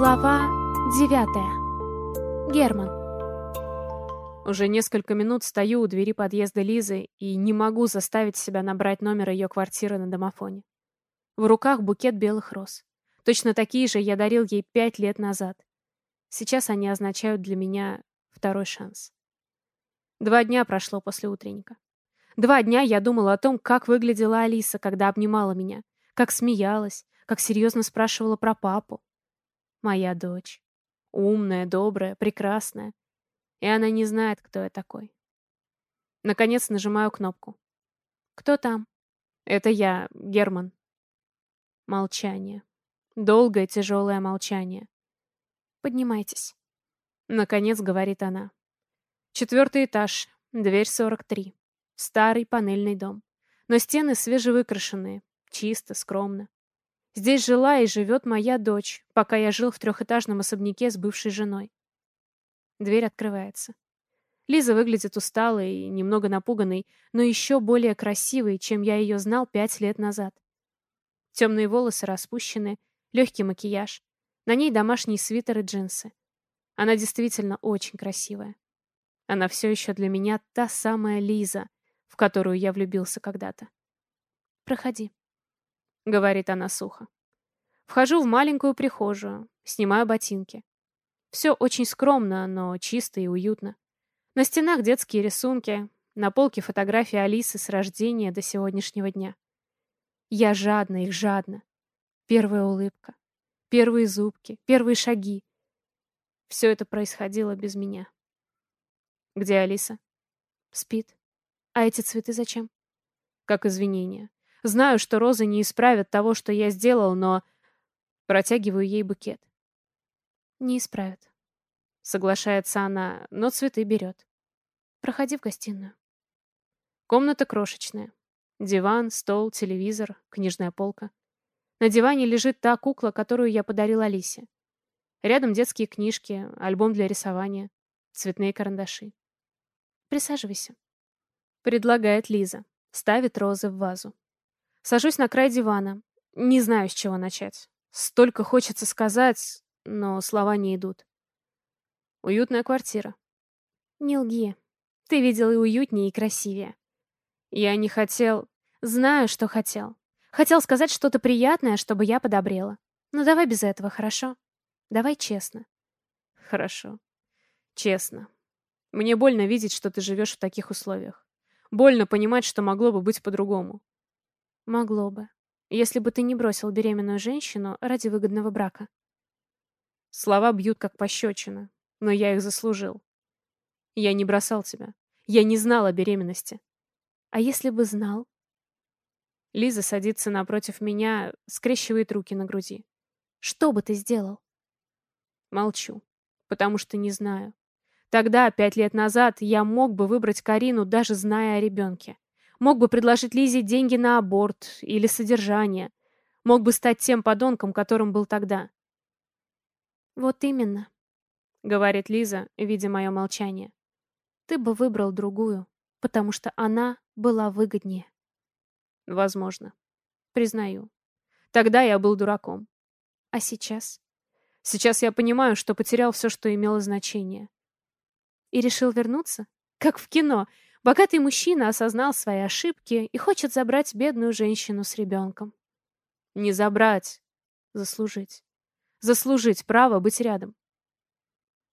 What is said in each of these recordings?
Глава девятая. Герман. Уже несколько минут стою у двери подъезда Лизы и не могу заставить себя набрать номер ее квартиры на домофоне. В руках букет белых роз. Точно такие же я дарил ей пять лет назад. Сейчас они означают для меня второй шанс. Два дня прошло после утренника. Два дня я думала о том, как выглядела Алиса, когда обнимала меня, как смеялась, как серьезно спрашивала про папу. Моя дочь. Умная, добрая, прекрасная. И она не знает, кто я такой. Наконец нажимаю кнопку. «Кто там?» «Это я, Герман». Молчание. Долгое, тяжелое молчание. «Поднимайтесь». Наконец говорит она. Четвертый этаж, дверь 43. Старый панельный дом. Но стены свежевыкрашенные. Чисто, скромно. Здесь жила и живет моя дочь, пока я жил в трехэтажном особняке с бывшей женой. Дверь открывается. Лиза выглядит усталой и немного напуганной, но еще более красивой, чем я ее знал пять лет назад. Темные волосы распущены, легкий макияж. На ней домашний свитер и джинсы. Она действительно очень красивая. Она все еще для меня та самая Лиза, в которую я влюбился когда-то. «Проходи», — говорит она сухо. Вхожу в маленькую прихожую, снимаю ботинки. Все очень скромно, но чисто и уютно. На стенах детские рисунки, на полке фотографии Алисы с рождения до сегодняшнего дня. Я жадна их жадна. Первая улыбка, первые зубки, первые шаги. Все это происходило без меня. Где Алиса? Спит. А эти цветы зачем? Как извинение. Знаю, что розы не исправят того, что я сделал, но... Протягиваю ей букет. Не исправят. Соглашается она, но цветы берет. Проходи в гостиную. Комната крошечная. Диван, стол, телевизор, книжная полка. На диване лежит та кукла, которую я подарил Алисе. Рядом детские книжки, альбом для рисования, цветные карандаши. Присаживайся. Предлагает Лиза. Ставит розы в вазу. Сажусь на край дивана. Не знаю, с чего начать. Столько хочется сказать, но слова не идут. Уютная квартира. Не лги. Ты видел и уютнее, и красивее. Я не хотел... Знаю, что хотел. Хотел сказать что-то приятное, чтобы я подобрела. Но давай без этого, хорошо? Давай честно. Хорошо. Честно. Мне больно видеть, что ты живешь в таких условиях. Больно понимать, что могло бы быть по-другому. Могло бы. Если бы ты не бросил беременную женщину ради выгодного брака. Слова бьют как пощечина, но я их заслужил. Я не бросал тебя. Я не знал о беременности. А если бы знал? Лиза садится напротив меня, скрещивает руки на груди. Что бы ты сделал? Молчу, потому что не знаю. Тогда, пять лет назад, я мог бы выбрать Карину, даже зная о ребенке. Мог бы предложить Лизе деньги на аборт или содержание. Мог бы стать тем подонком, которым был тогда. «Вот именно», — говорит Лиза, видя мое молчание. «Ты бы выбрал другую, потому что она была выгоднее». «Возможно. Признаю. Тогда я был дураком. А сейчас?» «Сейчас я понимаю, что потерял все, что имело значение. И решил вернуться? Как в кино. Богатый мужчина осознал свои ошибки и хочет забрать бедную женщину с ребенком. Не забрать. Заслужить. Заслужить право быть рядом.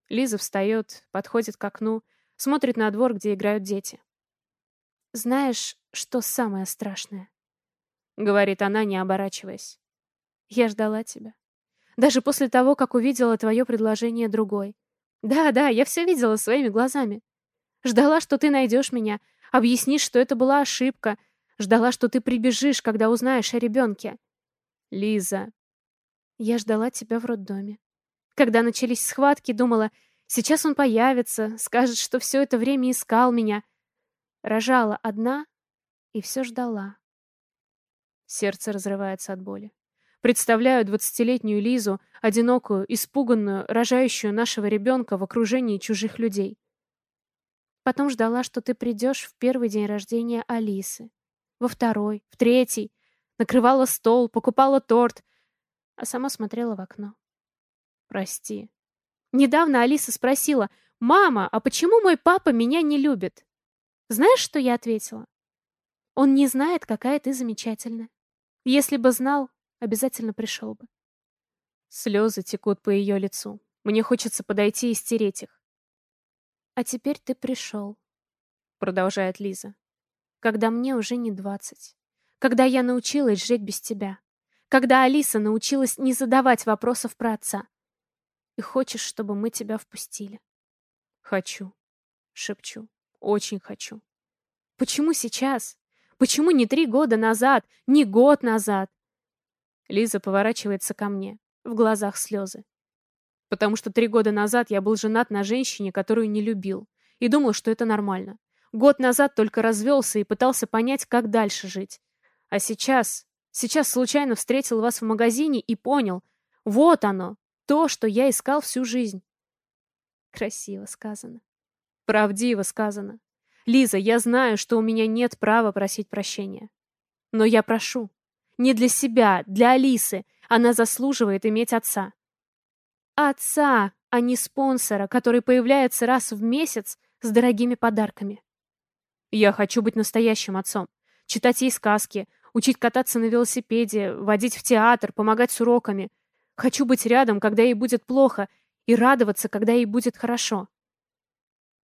Лиза встает, подходит к окну, смотрит на двор, где играют дети. «Знаешь, что самое страшное?» — говорит она, не оборачиваясь. «Я ждала тебя. Даже после того, как увидела твое предложение другой. Да, да, я все видела своими глазами. Ждала, что ты найдешь меня, объяснишь, что это была ошибка. Ждала, что ты прибежишь, когда узнаешь о ребенке. Лиза. Я ждала тебя в роддоме. Когда начались схватки, думала, сейчас он появится, скажет, что все это время искал меня. Рожала одна и все ждала. Сердце разрывается от боли. Представляю двадцатилетнюю Лизу, одинокую, испуганную, рожающую нашего ребенка в окружении чужих людей. Потом ждала, что ты придешь в первый день рождения Алисы. Во второй, в третий. Накрывала стол, покупала торт, а сама смотрела в окно. Прости. Недавно Алиса спросила, «Мама, а почему мой папа меня не любит?» Знаешь, что я ответила? Он не знает, какая ты замечательная. Если бы знал, обязательно пришел бы. Слезы текут по ее лицу. Мне хочется подойти и стереть их. «А теперь ты пришел», — продолжает Лиза. «Когда мне уже не двадцать. Когда я научилась жить без тебя. Когда Алиса научилась не задавать вопросов про отца. И хочешь, чтобы мы тебя впустили?» «Хочу», — шепчу. «Очень хочу». «Почему сейчас? Почему не три года назад, не год назад?» Лиза поворачивается ко мне. В глазах слезы. Потому что три года назад я был женат на женщине, которую не любил, и думал, что это нормально. Год назад только развелся и пытался понять, как дальше жить. А сейчас... Сейчас случайно встретил вас в магазине и понял. Вот оно, то, что я искал всю жизнь. Красиво сказано. Правдиво сказано. Лиза, я знаю, что у меня нет права просить прощения. Но я прошу. Не для себя, для Алисы. Она заслуживает иметь отца. Отца, а не спонсора, который появляется раз в месяц с дорогими подарками. Я хочу быть настоящим отцом. Читать ей сказки, учить кататься на велосипеде, водить в театр, помогать с уроками. Хочу быть рядом, когда ей будет плохо, и радоваться, когда ей будет хорошо.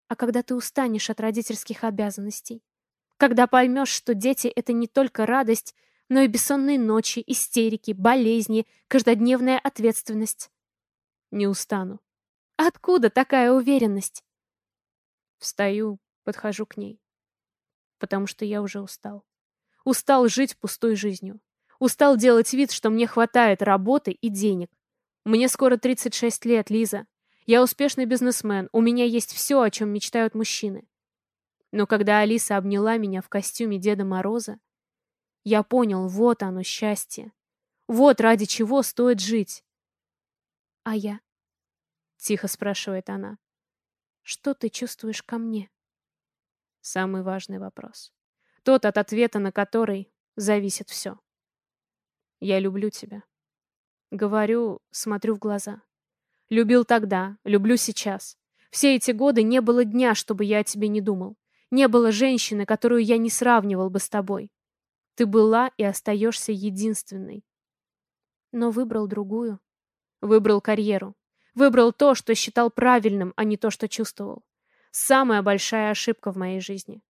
А когда ты устанешь от родительских обязанностей? Когда поймешь, что дети — это не только радость, но и бессонные ночи, истерики, болезни, каждодневная ответственность. Не устану. Откуда такая уверенность? Встаю, подхожу к ней. Потому что я уже устал. Устал жить пустой жизнью. Устал делать вид, что мне хватает работы и денег. Мне скоро 36 лет, Лиза. Я успешный бизнесмен, у меня есть все, о чем мечтают мужчины. Но когда Алиса обняла меня в костюме Деда Мороза, я понял, вот оно, счастье. Вот ради чего стоит жить. «А я?» — тихо спрашивает она. «Что ты чувствуешь ко мне?» Самый важный вопрос. Тот, от ответа на который зависит все. «Я люблю тебя». Говорю, смотрю в глаза. Любил тогда, люблю сейчас. Все эти годы не было дня, чтобы я о тебе не думал. Не было женщины, которую я не сравнивал бы с тобой. Ты была и остаешься единственной. Но выбрал другую. Выбрал карьеру. Выбрал то, что считал правильным, а не то, что чувствовал. Самая большая ошибка в моей жизни.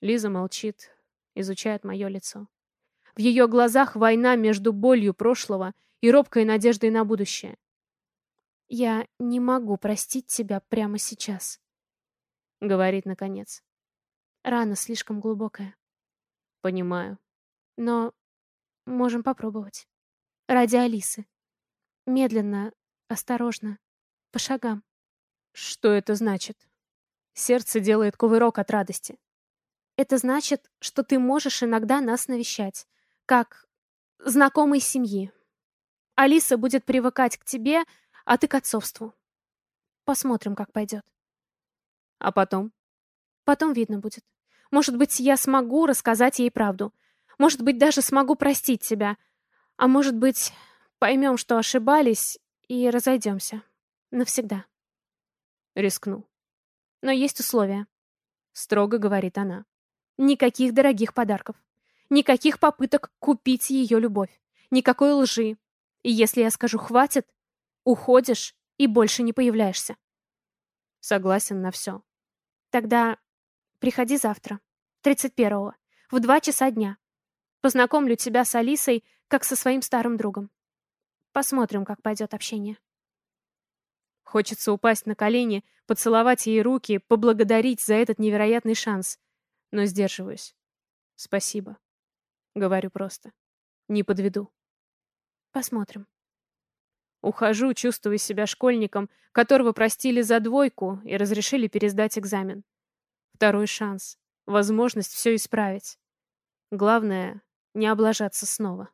Лиза молчит, изучает мое лицо. В ее глазах война между болью прошлого и робкой надеждой на будущее. «Я не могу простить тебя прямо сейчас», — говорит наконец. «Рана слишком глубокая». «Понимаю». «Но можем попробовать. Ради Алисы». Медленно, осторожно, по шагам. Что это значит? Сердце делает кувырок от радости. Это значит, что ты можешь иногда нас навещать, как знакомый семьи. Алиса будет привыкать к тебе, а ты к отцовству. Посмотрим, как пойдет. А потом? Потом видно будет. Может быть, я смогу рассказать ей правду. Может быть, даже смогу простить тебя. А может быть, Поймем, что ошибались, и разойдемся. Навсегда. Рискну. Но есть условия. Строго говорит она. Никаких дорогих подарков. Никаких попыток купить ее любовь. Никакой лжи. И если я скажу «хватит», уходишь и больше не появляешься. Согласен на все. Тогда приходи завтра, 31-го, в два часа дня. Познакомлю тебя с Алисой, как со своим старым другом. Посмотрим, как пойдет общение. Хочется упасть на колени, поцеловать ей руки, поблагодарить за этот невероятный шанс. Но сдерживаюсь. Спасибо. Говорю просто. Не подведу. Посмотрим. Ухожу, чувствуя себя школьником, которого простили за двойку и разрешили пересдать экзамен. Второй шанс. Возможность все исправить. Главное, не облажаться снова.